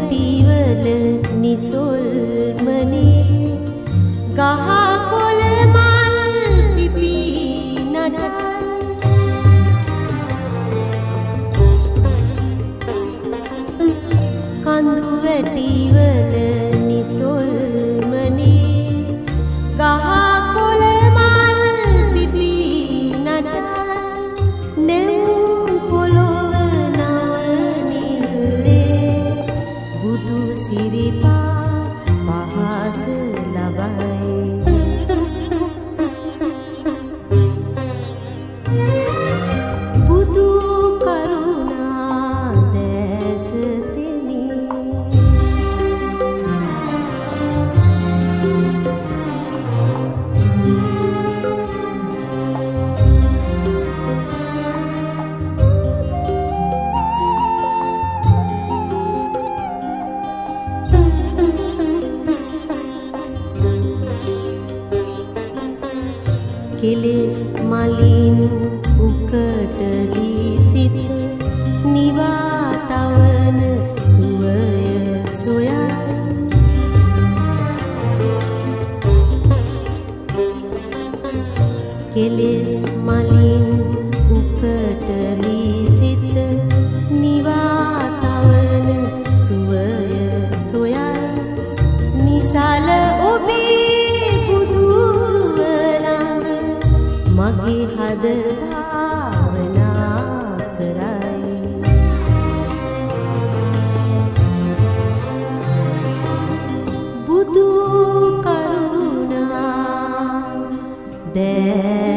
වැටිවල නිසොල්මනේ ගහකොළ මල් පිපි නටයි කඳු වැටිවල महास කෙලෙස් මලින් උකටලී සිත නිවා තවන සුවය සොයයි. කෙලෙස් මලින් මගේ හද භාවනා කරයි. බුදු කරුණා දැ